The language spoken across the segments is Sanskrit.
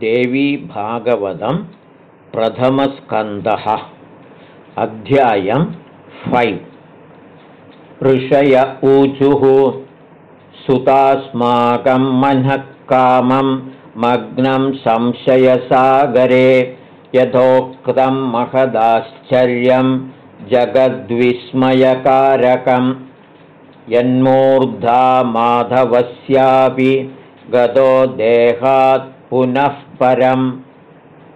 देवीभागवतं प्रथमस्कन्दः अध्यायं फैव् ऋषय ऊचुः सुतास्माकं मनःकामं मग्नं संशयसागरे यथोक्तं महदाश्चर्यं जगद्विस्मयकारकं यन्मूर्धा माधवस्यापि गतो देहात् पुनः परं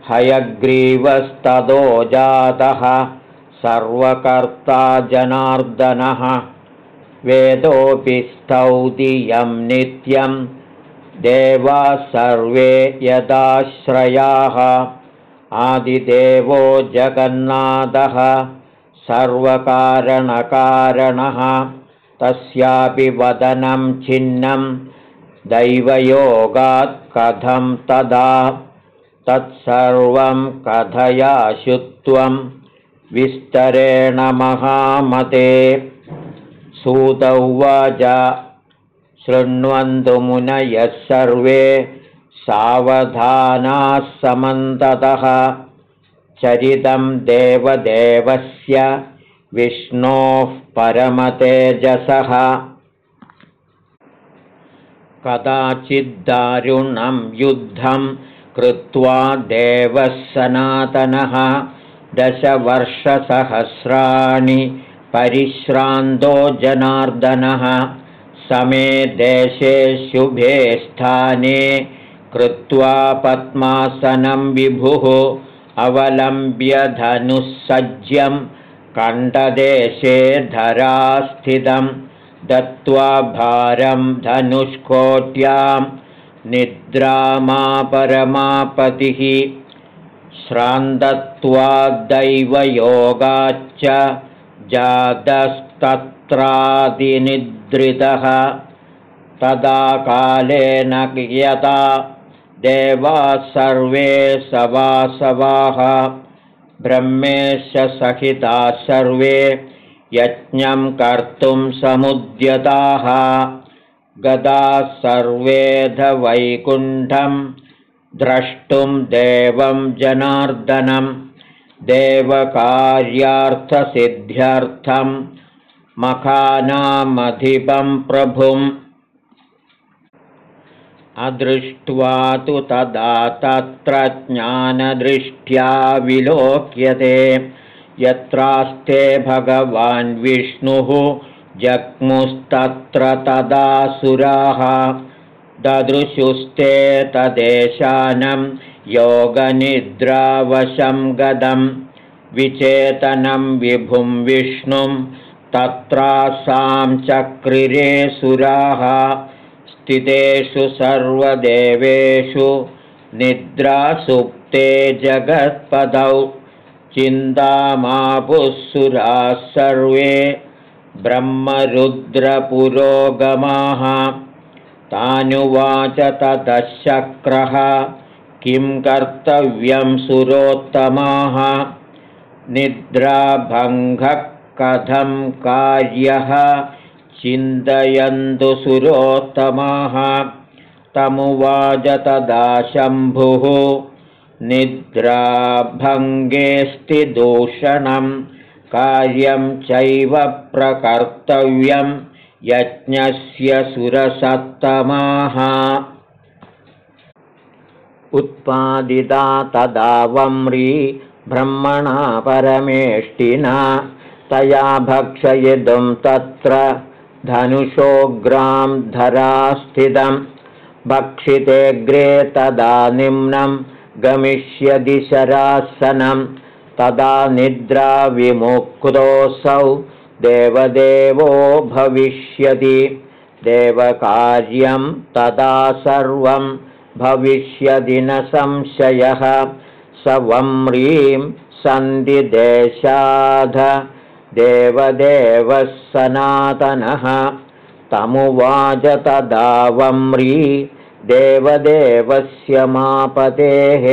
हयग्रीवस्ततो जातः सर्वकर्ता जनार्दनः वेदोऽपि स्तौति यं नित्यं देवाः सर्वे यदाश्रयाः आदिदेवो जगन्नाथः सर्वकारणकारणः तस्यापि वदनं छिन्नं दैवयोगात् कथं तदा? तत्सर्वं कथयाशुत्वं विस्तरेण महामते। सूत उवाच शृण्वन्तु मुनयः सर्वे सावधानाः समन्ततः। चरितं देवदेवस्य विष्णोः परमतेजसः कदाचिद्दारुणं युद्धं कृत्वा देवः सनातनः दशवर्षसहस्राणि परिश्रान्तो जनार्दनः समे देशे शुभे स्थाने कृत्वा पद्मासनं विभुः अवलम्ब्य कण्ठदेशे धरास्थितं दत्त्वा भारं धनुष्कोट्यां निद्रामापरमापतिः श्रान्तत्वाद्दैवयोगाच्च जातस्तत्रादिनिद्रितः। तदा कालेन यदा देवाः सर्वे सवासवाः। ब्रह्मेशसहिताः सर्वे यज्ञं कर्तुं समुद्यताः। गदा सर्वेधवैकुण्ठं द्रष्टुं देवं जनार्दनं। देवकार्यार्थसिद्ध्यर्थं मखानामधिपं प्रभुम्। अदृष्ट्वा तु तदा तत्र ज्ञानदृष्ट्या विलोक्यते यत्रास्ते भगवान् विष्णुः जग्मुस्तत्र तदा सुराः। ददृशुस्ते तदेशानं योगनिद्रावशं गदं विचेतनं विभुं विष्णुं तत्रासां चक्रिरे सुराः। स्थितेषु सर्वदेवेषु निद्रासुप्ते जगत्पदौ चिन्तामापुःसुराः सर्वे ब्रह्मरुद्रपुरोगमाः। तानुवाच ततशक्रः किं कर्तव्यं सुरोत्तमाः। निद्राभङ्गः कथं कार्यः चिन्तयन्तु सुरोत्तमाः। तमुवाच तदा शम्भुः निद्राभङ्गेऽस्तिदूषणं कार्यं चैव प्रकर्तव्यं यज्ञस्य सुरसत्तमाः। उत्पादिता तदा वम्री ब्रह्मणा परमेष्टिना तया भक्षयितुं तत्र धनुषोग्रां धरास्थितं। भक्षितेऽग्रे तदा निम्नं गमिष्यति शरासनं तदा निद्राविमुक्तोऽसौ देवदेवो भविष्यति। देवकार्यं तदा सर्वं भविष्यति न संशयः। स वम्रीं सन्धिदेशाध देवदेवः सनातनः। तमुवाच तदा वम्री देवदेवस्य मापतेः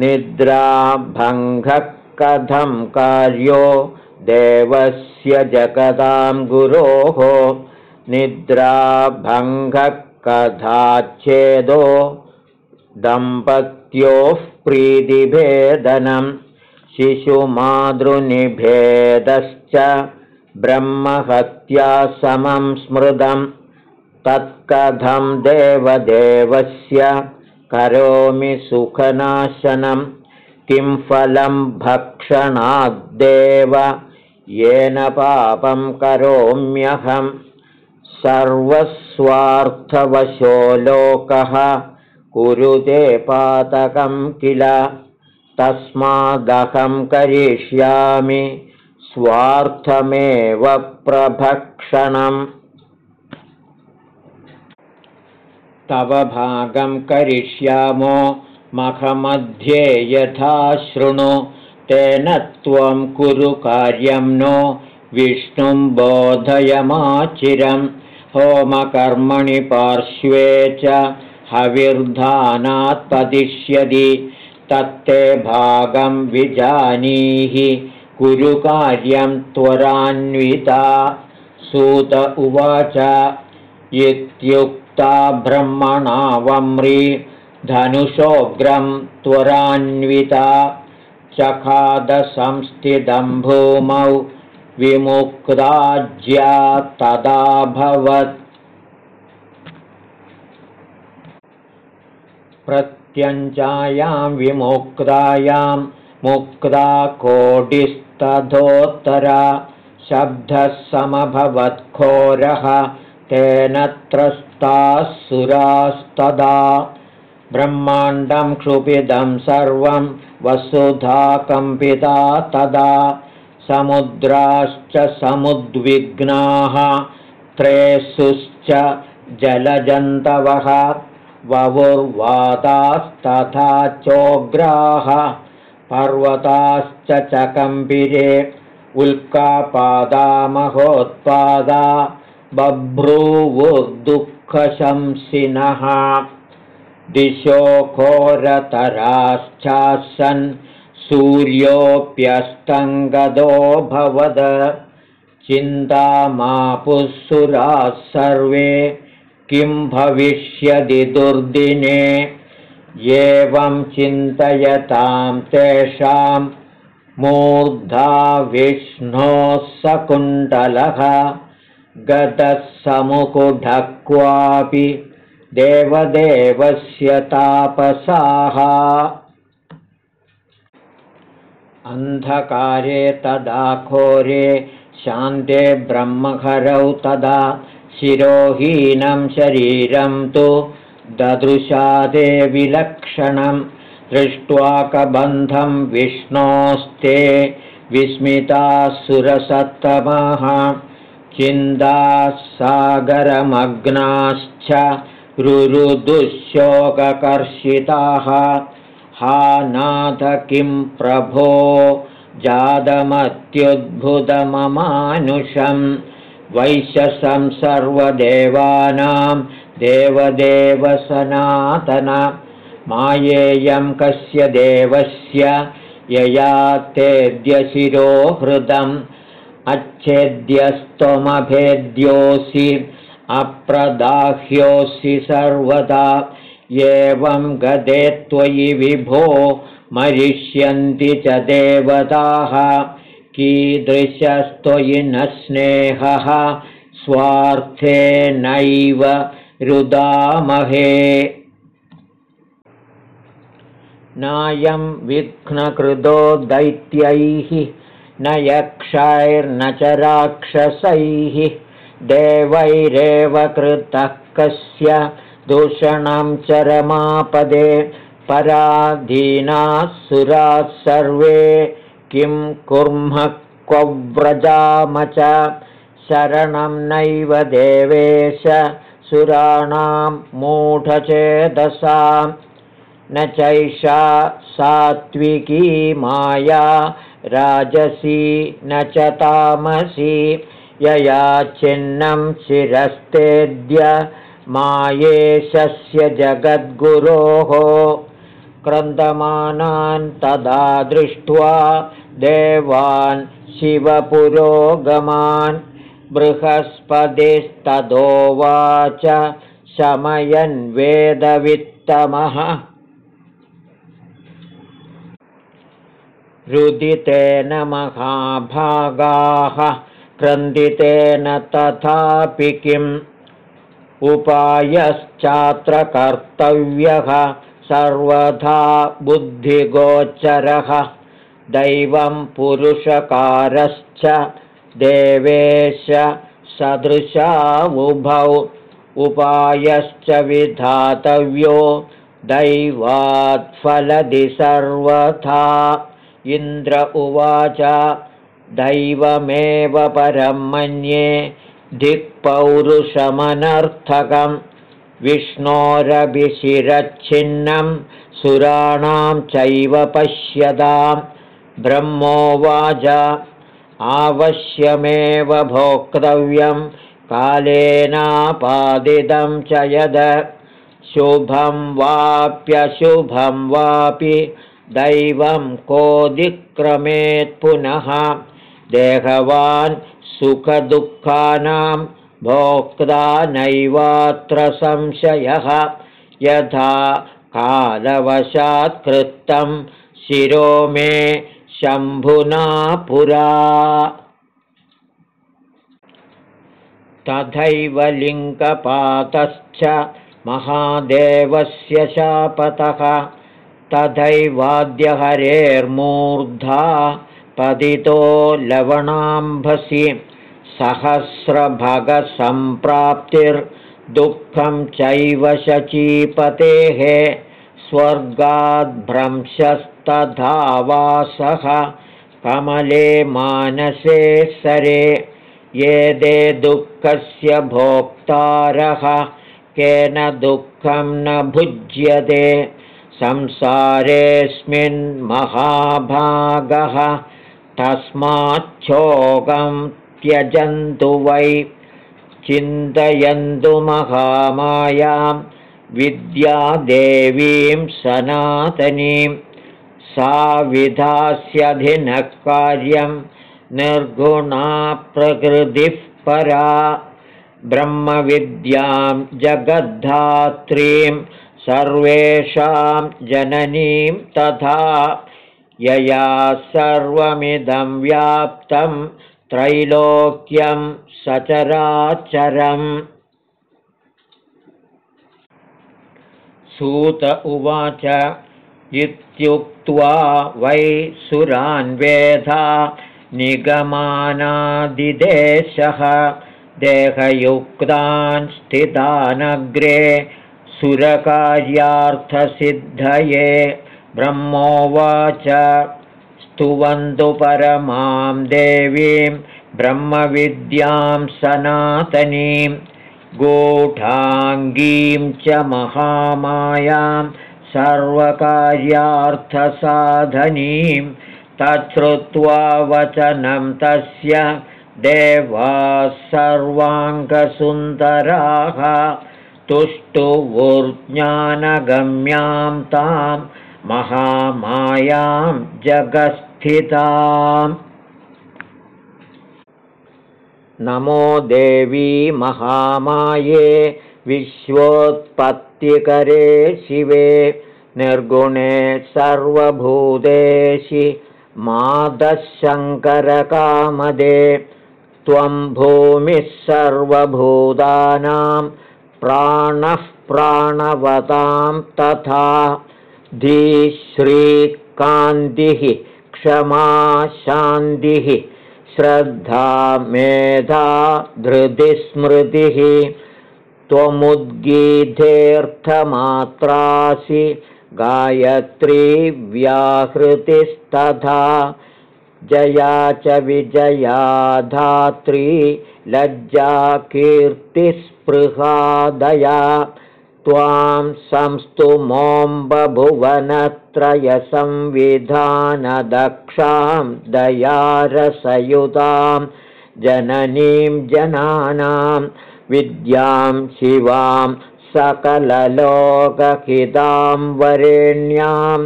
निद्राभङ्गः कथं कार्यो देवस्य जगदां गुरोः निद्राभङ्गः कथाच्छेदो दम्पत्योः प्रीतिभेदनं शिशुमातृनिभेदश्च ब्रह्महत्या समं स्मृतं तत्कथं देवदेवस्य करोमि सुखनाशनं। किं फलं भक्षणाद्देव? येन पापं करोम्यहं। सर्वस्वार्थवशो लोकः कुरुते पातकं किल? तस्मादहं करिष्यामि। स्वार्थमेव प्रभक्षणम् तव भागं करिष्यामो मखमध्ये यथा शृणु तेन त्वं कुरु कार्यं नो विष्णुं बोधयमाचिरं होमकर्मणि पार्श्वे च हविर्धानात्पदिष्यति तत्ते भागं विजानीहि कुरु कार्यं त्वरान्विता सूत उवाच ब्रह्मणा वम्री धनुषोऽग्रं त्वरान्विता चखादसंस्थितं भूमौ विमुक्ताज्या तदाभवत् प्रत्यञ्चायां विमुक्तायां मुक्ता कोटिस्तथोत्तरा शब्दः समभवत्खोरः तेन त्रस्ताः ब्रह्माण्डं क्षुपिदं सर्वं वसुधा कम्पिता तदा समुद्राश्च समुद्विग्नाः त्रेषुश्च जलजन्तवः ववुर्वातास्तथा चोग्राः पर्वताश्च चकम्पिरे उल्कापादामहोत्पादा बभ्रूवुर्दुःखशंसिनः दिशो घोरतराश्चासन् सूर्योऽप्यस्तङ्गदोऽभवद चिन्तामापुःसुराः सर्वे किं भविष्यति दुर्दिने। एवं चिन्तयतां तेषां मूर्धा विष्णोः सकुण्डलः गतः समुकुढक्वापि देवदेवस्य तापसाः। अन्धकारे तदा घोरे शान्ते ब्रह्महरौ तदा शिरोहीनं शरीरं तु ददृशादे विलक्षणं दृष्ट्वा कबन्धं विष्णोस्ते विस्मितासुरसत्तमः चिन्तासागरमग्नाश्च रुरुदुःशोककर्षिताः। हा नाथ किं प्रभो? जातमत्युद्भुतममानुषं वैशसं सर्वदेवानां देवदेवसनातन। मायेयं कस्य देवस्य यया तेद्यशिरो हृदम् अच्छेद्यस्त्वमभेद्योऽसि अप्रदाह्योऽसि सर्वदा। एवं गदे त्वयि विभो मरिष्यन्ति च देवताः। कीदृशस्त्वयि न स्नेहः स्वार्थेनैव रुदामहे। नायं विघ्नकृतो दैत्यैः न यक्षैर्न च राक्षसैः देवैरेव कृतः कस्य दूषणं चरमापदे पराधीनाः सुराः सर्वे किं कुर्मः क्व व्रजाम च शरणं नैव देवेश सुराणां मूढचेदसां न चैषा सात्विकी माया राजसी न च तामसी यया चिन्नं शिरस्तेद्य मायेशस्य जगद्गुरोः। क्रन्दमानान् तदा दृष्ट्वा देवान् शिवपुरोगमान् बृहस्पतिस्तदोवाच शमयन् वेदवित्तमः रुदितेन महाभागाः क्रन्दितेन तथापि किम्। उपायश्चात्र कर्तव्यः सर्वथा बुद्धिगोचरः। दैवं पुरुषकारश्च देवेश सदृशावुभौ। उपायश्च विधातव्यो दैवात्फलदि सर्वथा इन्द्र उवाच दैवमेव परं मन्ये धिक्पौरुषमनर्थकं विष्णोरभिशिरच्छिन्नं सुराणां चैव पश्यतां ब्रह्मोवाच आवश्यमेव भोक्तव्यं कालेनापादिदं च यद। शुभं वाप्यशुभं वापि दैवं कोदिक्रमेत् पुनः देहवान् सुखदुःखानां भोक्ता नैवात्र संशयः यथा कालवशात्कृतं शिरो मे शम्भुना पुरा तथैव लिङ्गपातश्च महादेवस्य शापतः तथैवाद्यहरेर्मूर्धा पतितो लवणाम्भसि सहस्रभगसम्प्राप्तिर्दुःखं चैव शचीपतेः स्वर्गाद्भ्रंशस्तथा कमले मानसे सरे ये दे दुःखस्य भोक्तारः केन दुःखं न भुज्यते संसारेऽस्मिन् महाभागः तस्माच्छोकं त्यजन्तु वै। चिन्तयन्तु महामायां विद्यादेवीं सनातनीं। सा विधास्यधिनः कार्यं निर्गुणा प्रकृतिः परा। ब्रह्मविद्यां जगद्धात्रीं सर्वेषां जननीं तथा यया सर्वमिदं व्याप्तं त्रैलोक्यं सचराचरम्। सूत उवाच इत्युक्त्वा वै सुरान्वेधा निगमानादिदेशः देहयुक्तान् स्थितानग्रे सुरकार्यार्थसिद्धये ब्रह्मोवाच। स्तुवन्तु परमां देवीं ब्रह्मविद्यां सनातनीं गूढाङ्गीं च महामायां सर्वकार्यार्थसाधनीं। तच्छ्रुत्वा वचनं तस्य देवाः सर्वाङ्गसुन्दराः तुष्टुवुर्ज्ञानगम्यां तां महामायां जगस्थिताम्। नमो देवी महामाये विश्वोत्पत्तिकरे शिवे निर्गुणे सर्वभूतेशि मादशङ्करकामदे त्वं भूमिः सर्वभूतानां प्राणः प्राणवतां तथा धीश्रीकान्तिः क्षमा शान्तिः श्रद्धा मेधा धृतिस्मृतिः त्वमुद्गीतेऽर्थमात्रासि गायत्री व्याहृतिस्तथा जया च विजया धात्री लज्जा कीर्तिस्पृहादया त्वां संस्तुमोऽम्बभुवनत्रयसंविधानदक्षां दयारसयुतां जननीं जनानां विद्यां शिवां सकललोकहितां वरेण्यां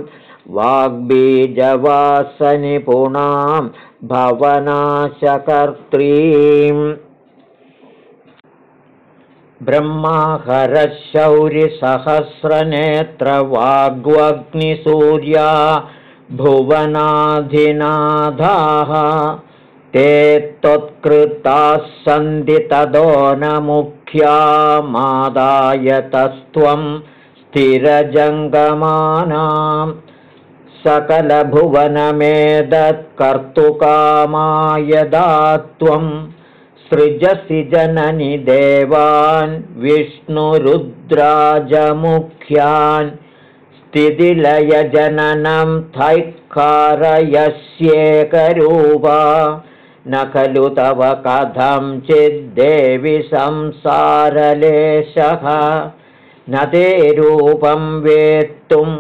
वाग्बीजवासनिपुणां भवनाशकर्त्रीम् ब्रह्माहरशौरिसहस्रनेत्रवाग्वग्निसूर्या भुवनाधिनाधाः ते त्वत्कृताः सन्ति तदो न मुख्यामादायतस्त्वं स्थिरजङ्गमानां सकलभुवनमेदत्कर्तुकामायदा त्वं सृजसि जननि देवान् विष्णुरुद्राजमुख्यान् स्थितिलयजननं थैकारयस्येकरूपा न खलु तव कथं चिद्देवि संसारलेशः न ते रूपं वेत्तुं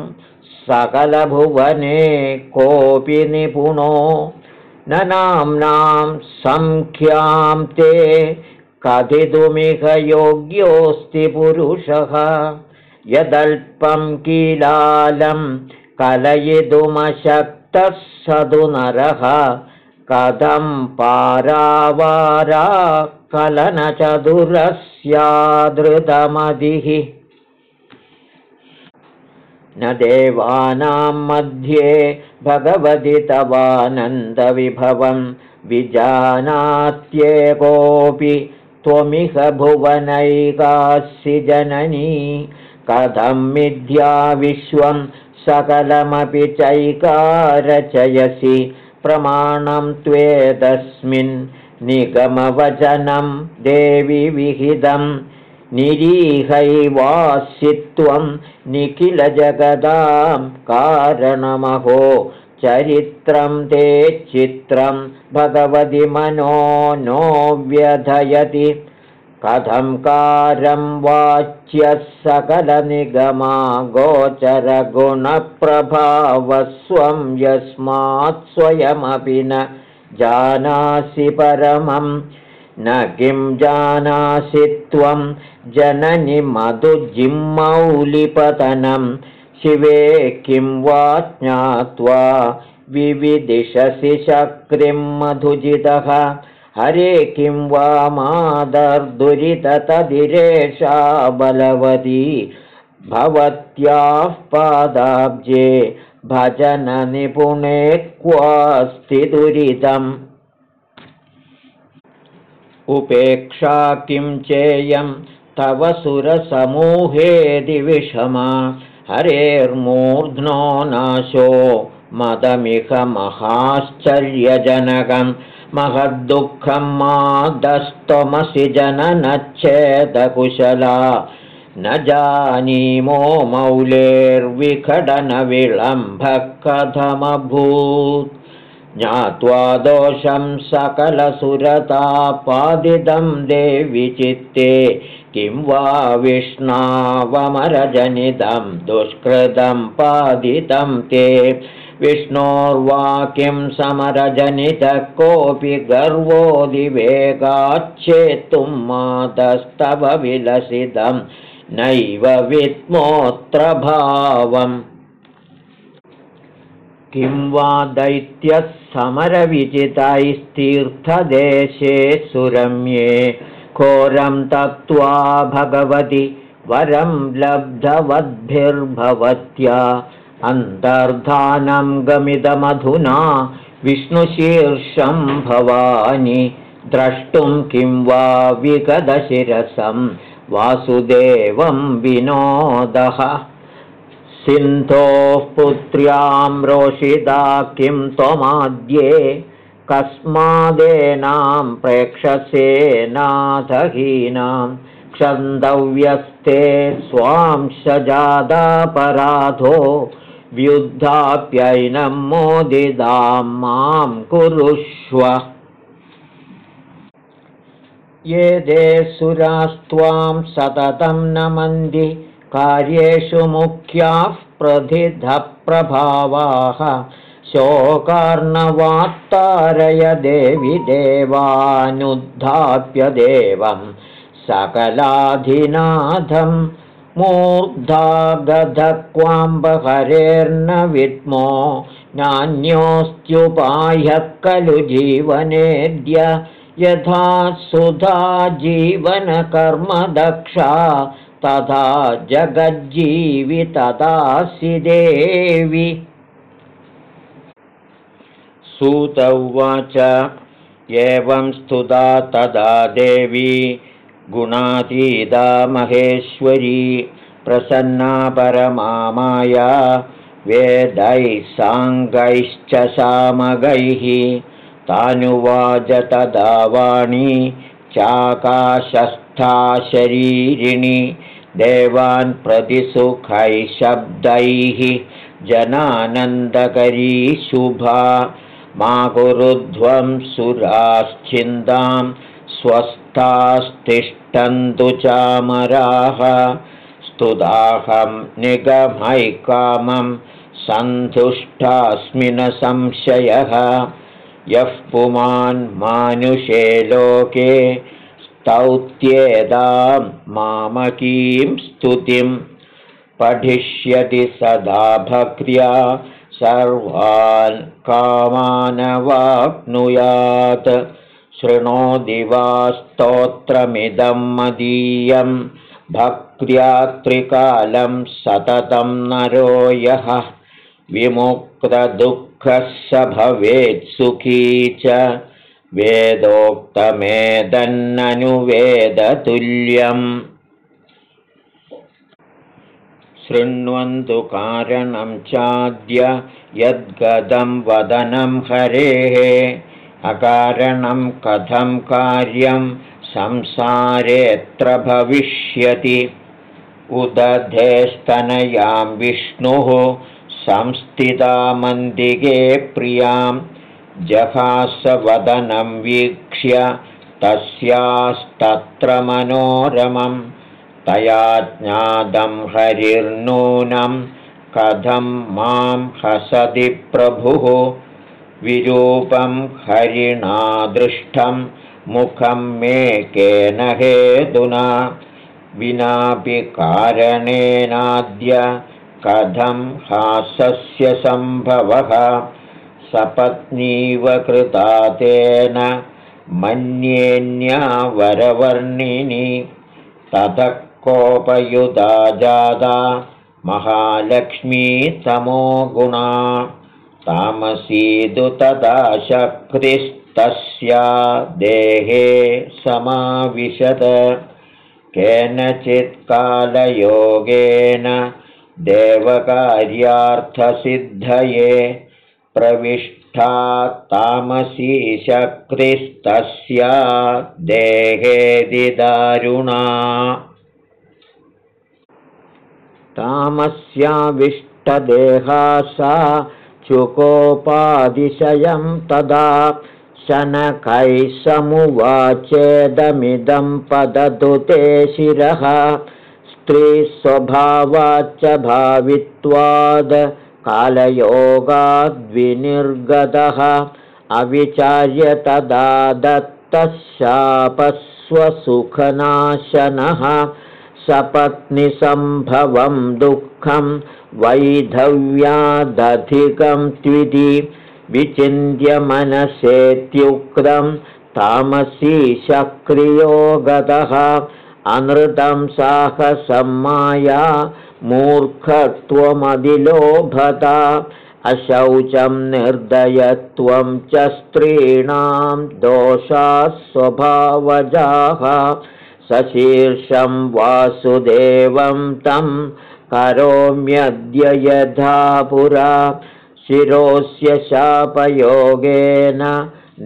सकलभुवने कोऽपि निपुणो न नाम्नां सङ्ख्यां ते कथितुमिह योग्योऽस्ति पुरुषः। यदल्पं कीलालं कलयितुमशक्तः सदु नरः कथं पारावारा कलनचतुरस्यादृतमदिः न देवानां मध्ये भगवति तवानन्दविभवं। विजानात्येकोऽपि त्वमिह भुवनैकासि जननी। कथं मिथ्या विश्वं सकलमपि चैकारचयसि। प्रमाणं त्वेतस्मिन् निगमवचनं देवि विहितं निरीहैवासि त्वं निखिलजगदां कारणमहो। चरित्रं ते चित्रं भगवति मनो नो व्यधयति। कथं कारं वाच्यः सकलनिगमा गोचरगुणप्रभावस्वं यस्मात् स्वयमपि न जानासि परमं न किं जानासि त्वं जननि मधुजिम्मौलिपतनं। शिवे किं वा ज्ञात्वा विविदिशसि शक्रिं मधुजितः। हरे किं वा मादर्दुरिततदिरेषा बलवती। भवत्याः पादाब्जे भजननिपुणे क्वास्ति दुरितम् उपेक्षा किं चेयं? तव सुरसमूहेदि विषमा। हरेर्मूर्ध्नो नाशो। मदमिह महाश्चर्यजनकम् महद्दुःखं मादस्त्वमसि जननच्छेदकुशला। न जानीमो मौलेर्विखडनविलम्भः कथमभूत् ज्ञात्वा दोषं सकलसुरतापादितं देवि चित्ते। किं वा विष्णावमरजनितं दुष्कृतं पादितं ते। विष्णोर्वा किं समरजनितः कोऽपि गर्वोदिवेगाच्छेत्तुं मातस्तव विलसितं। नैव विद्मोऽत्र भावम् किं वा दैत्यः समरविजितैस्तीर्थदेशे सुरम्ये घोरं तत्त्वा भगवति वरं लब्धवद्भिर्भवत्या। अन्तर्धानं गमिदमधुना विष्णुशीर्षं भवानि द्रष्टुं किं वा विगदशिरसं वासुदेवं विनोदः सिन्धोः पुत्र्यां रोषिदा किं त्वमाद्ये? कस्मादेनां प्रेक्षसेनाथहीनां क्षन्तव्यस्ते स्वांशजादापराधो व्युद्धाप्यैनं मोदिदां मां कुरुष्व। ये दे सुरास्त्वां सततं नमन्ति कार्येषु मुख्याः प्रथितप्रभावाः शोकार्णवात्तारय देवि देवानुद्धाप्य देवं सकलाधिनाथम् मूर्धागधक्वाम्बहरेर्न विद्मो नान्योऽस्त्युपाह्यः खलु जीवनेद्य यथा सुधा जीवनकर्मदक्षा तथा जगज्जीवि तदासि देवि सूत उवाच एवं स्तुता तदा देवी गुणातीता महेश्वरी प्रसन्ना परमामाया वेदैः साङ्गैश्च सामगैः तानुवाच तदा वाणी शरीरिणि देवान् प्रतिसुखैः शब्दैः जनानन्दकरी शुभा मा कुरुध्वं सुराश्चिन्तां स्वस्थास्तिष्ठन्तु चामराः स्तुदाहं निगमैकामं सन्तुष्टास्मि न संशयः यः पुमान् मानुषे लोके स्तौत्येदां मामकीं स्तुतिं। पठिष्यति सदा भक्र्या सर्वान् कामानवाप्नुयात्। शृणोति वा स्तोत्रमिदं मदीयं। भक्र्या त्रिकालं सततं नरो यः। विमुक्तदुःखः स भवेत् सुखी च वेदोक्तमेदन्ननुवेदतुल्यम्। शृण्वन्तु कारणं चाद्य यद्गदं वदनं हरेः अकारणं कथं कार्यं संसारेऽत्र भविष्यति। उदधेस्तनयां विष्णुः संस्थितामन्दिके प्रियां जहासवदनं वीक्ष्य तस्यास्तत्र मनोरमम् तया ज्ञातं हरिर्नूनं कथं मां हसति प्रभुः विरूपं हरिणा दृष्टं मुखं मे केन हेतुना विनापि कारणेनाद्य कथं हासस्य सम्भवः सपत्नीव कृता तेन मन्येन्या वरवर्णिनि ततः कोपयुधा जादा महालक्ष्मी तमो गुणा। तामसीदु तदा शक्तिस्तस्या देहे समाविशत। केनचित्कालयोगेन देवकार्यार्थसिद्धये प्रविष्टा तामसी शक्तिस्तस्या देहेदिदारुणा। तामस्याविष्टदेहा सा चुकोपादिशयं तदा शनकैः समुवाचेदमिदं पददुते शिरः। स्त्रीस्वभावाच्च भावित्वाद् कालयोगाद्विनिर्गतः अविचार्य तदा दत्तः शापस्वसुखनाशनः सपत्निसम्भवं दुःखं वैधव्यादधिकं त्विधि विचिन्त्य मनसेत्युक्तं तामसी शक्रियो गतः अनृतं साहसं माया मूर्खत्वमधिलोभता अशौचं निर्दयत्वं च स्त्रीणां दोषाः स्वभावजाः सशीर्षं वासुदेवं तं करोम्यद्य यथा पुरा शिरोस्य शापयोगेन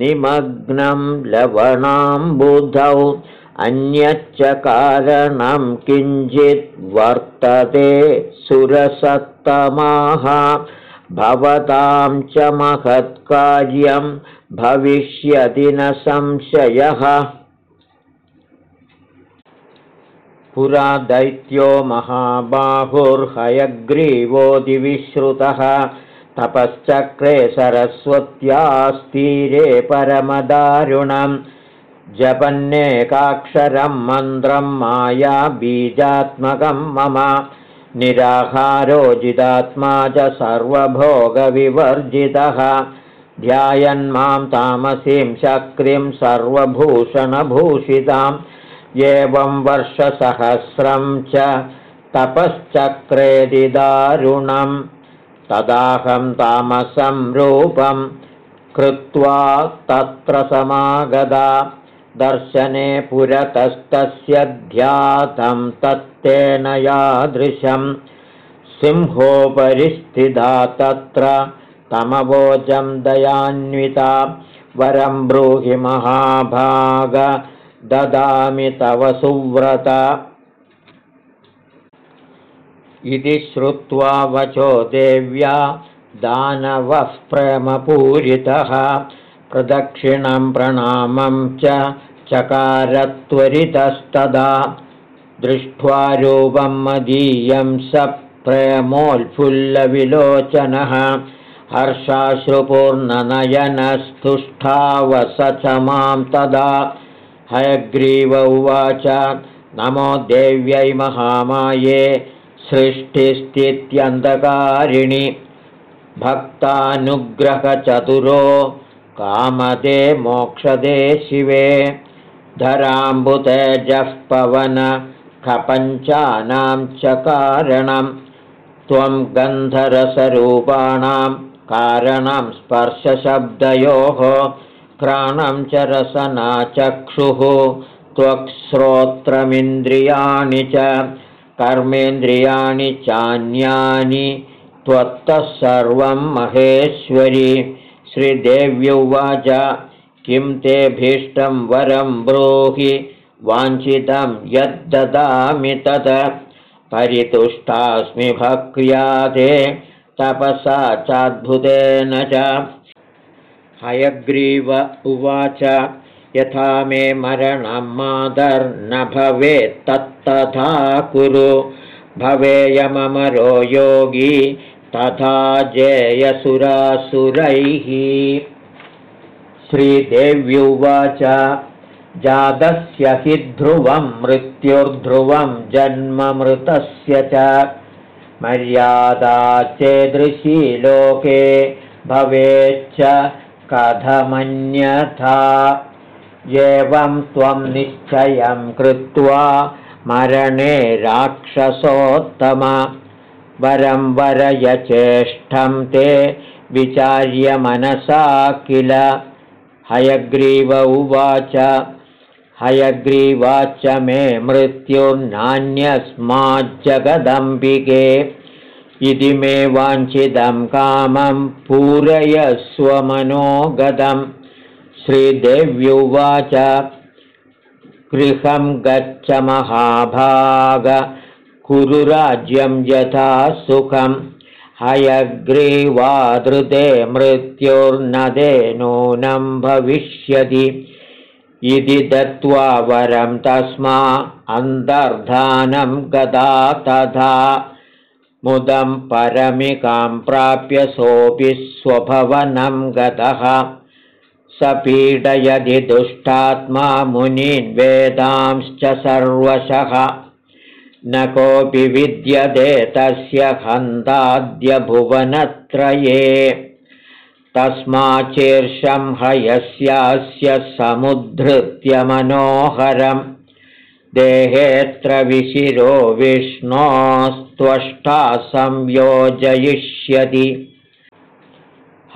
निमग्नं लवणाम्बुधौ अन्यच्च कारणं किञ्चित् वर्तते सुरसत्तमाः भवतां च महत्कार्यं भविष्यति न संशयः। पुरा दैत्यो महाबाहुर्हयग्रीवोदिविश्रुतः तपश्चक्रे सरस्वत्यास्तीरे परमदारुणं जपन्नेकाक्षरं मन्त्रं माया बीजात्मकं मम निराहारोजितात्मा च सर्वभोगविवर्जितः। ध्यायन्मां तामसीं शक्तिं सर्वभूषणभूषिताम्। एवं वर्षसहस्रं च तपश्चक्रेदिदारुणं तदाहं तामसं रूपं कृत्वा तत्र समागदा दर्शने पुरतस्तस्य ध्यातं तत्तेन यादृशं। सिंहोपरिस्थिता तत्र तमवोचं दयान्विता वरं ब्रूहि महाभाग ददामि तव सुव्रत। इति श्रुत्वा वचो देव्या दानवः प्रेमपूरितः प्रदक्षिणं प्रणामं च चकारत्वरितस्तदा दृष्ट्वा रूपं मदीयं स प्रेमोल्फुल्लविलोचनः हर्षाश्रुपूर्णनयनस्तुष्ठावस च मां तदा हयग्रीव उवाच नमो देव्यै महामाये सृष्टिस्थित्यन्धकारिणि भक्तानुग्रहचतुरो कामदे मोक्षदे शिवे। धराम्बुतेजः पवन खपञ्चानां च कारणं। त्वं गन्धरसरूपाणां कारणं स्पर्शशब्दयोः। क्राणं च रसनाचक्षुः। त्वक्श्रोत्रमिन्द्रियाणि च कर्मेन्द्रियाणि चान्यानि। त्वत्तः सर्वं महेश्वरि श्रीदेव्युवाच। किं तेभीष्टं वरं ब्रूहि वाञ्छितं यद्ददामि तत्। परितुष्टास्मि भक्र्यादे तपसा चाद्भुतेन च। हयग्रीव उवाच यथा मे मरणं मादर्न भवेत्तत्तथा कुरु। भवेयममरो योगी तथा जेयसुरासुरैः। श्रीदेव्युवाच जातस्य हि ध्रुवं मृत्युर्ध्रुवं जन्ममृतस्य च। मर्यादा चेदृशी लोके भवेच्च कथमन्यथा। एवं त्वं निश्चयं कृत्वा मरणे राक्षसोत्तम वरं वरयचेष्टं ते विचार्य मनसा किल? हयग्रीव उवाच। हयग्रीवाच मे मृत्युर्नान्यस्माज्जगदम्बिके। इति मे वाञ्छितं कामं पूरयस्वमनोगतं श्रीदेव्युवाच। गृहं गच्छ महाभाग कुरु राज्यं यथा सुखं। हयग्रीवादृते मृत्युर्नदे नूनं भविष्यति। इति दत्त्वा वरं तस्मा अन्तर्धानं गदा तथा। मुदं परमिकां प्राप्य सोऽपि स्वभवनं गतः। स पीडयदि दुष्टात्मा मुनीन् वेदांश्च सर्वशः न कोऽपि विद्यते तस्य हन्ताद्यभुवनत्रये। तस्माच्चीर्षं हयस्यास्य समुद्धृत्य मनोहरं देहेऽत्र विशिरो विष्णोस्त्वष्टा संयोजयिष्यति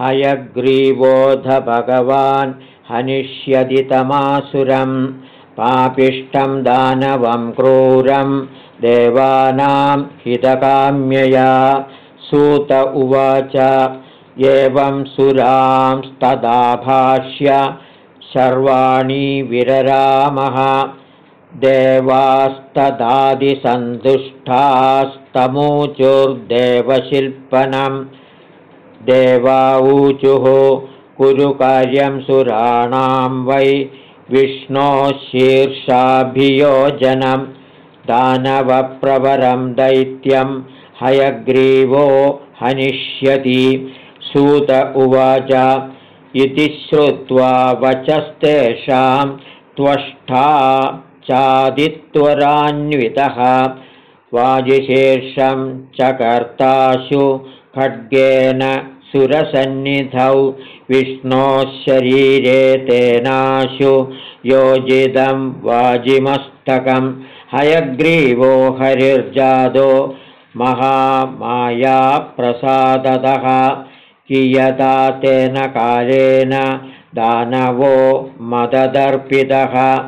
हयग्रीवोध भगवान् हनिष्यति तमासुरं पापिष्टं दानवं क्रूरं देवानां हितकाम्यया। सूत उवाच एवं सुरांस्तदाभाष्य सर्वाणि विररामः। देवास्तदादिसन्तुष्टास्तमूचुर्देवशिल्पनम् देवाऊचुः कुरु कार्यं सुराणां वै विष्णोः शीर्षाभियोजनं दानवप्रवरं दैत्यं हयग्रीवो हनिष्यति। सूत उवाच इति श्रुत्वा वचस्तेषां त्वष्टा चादित्वरान्वितः। वाजिशीर्षं च कर्ताशु खड्गेन सुरसन्निधौ विष्णोः शरीरे तेनाशु योजितं वाजिमस्तकं। हयग्रीवो हरिर्जादो महामायाप्रसादतः। कियता तेन कालेन दानवो मददर्पितः।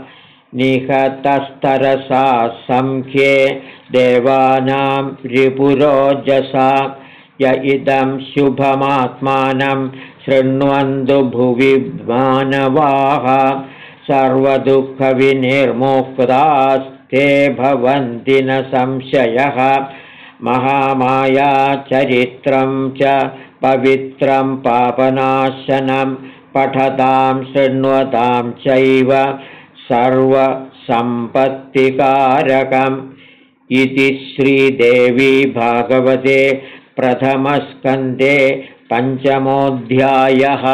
निहतस्तरसा संख्ये देवानां रिपुरोजसा। य इदं शुभमात्मानं शृण्वन्तु भुवि मानवाः। सर्वदुःखविनिर्मुक्तास्ते भवन्ति न संशयः। महामायाचरित्रं च पवित्रं पापनाशनं पठतां शृण्वतां चैव सर्वसम्पत्तिकारकम् इति श्रीदेवी भागवते प्रथमस्कन्धे पञ्चमोऽध्यायः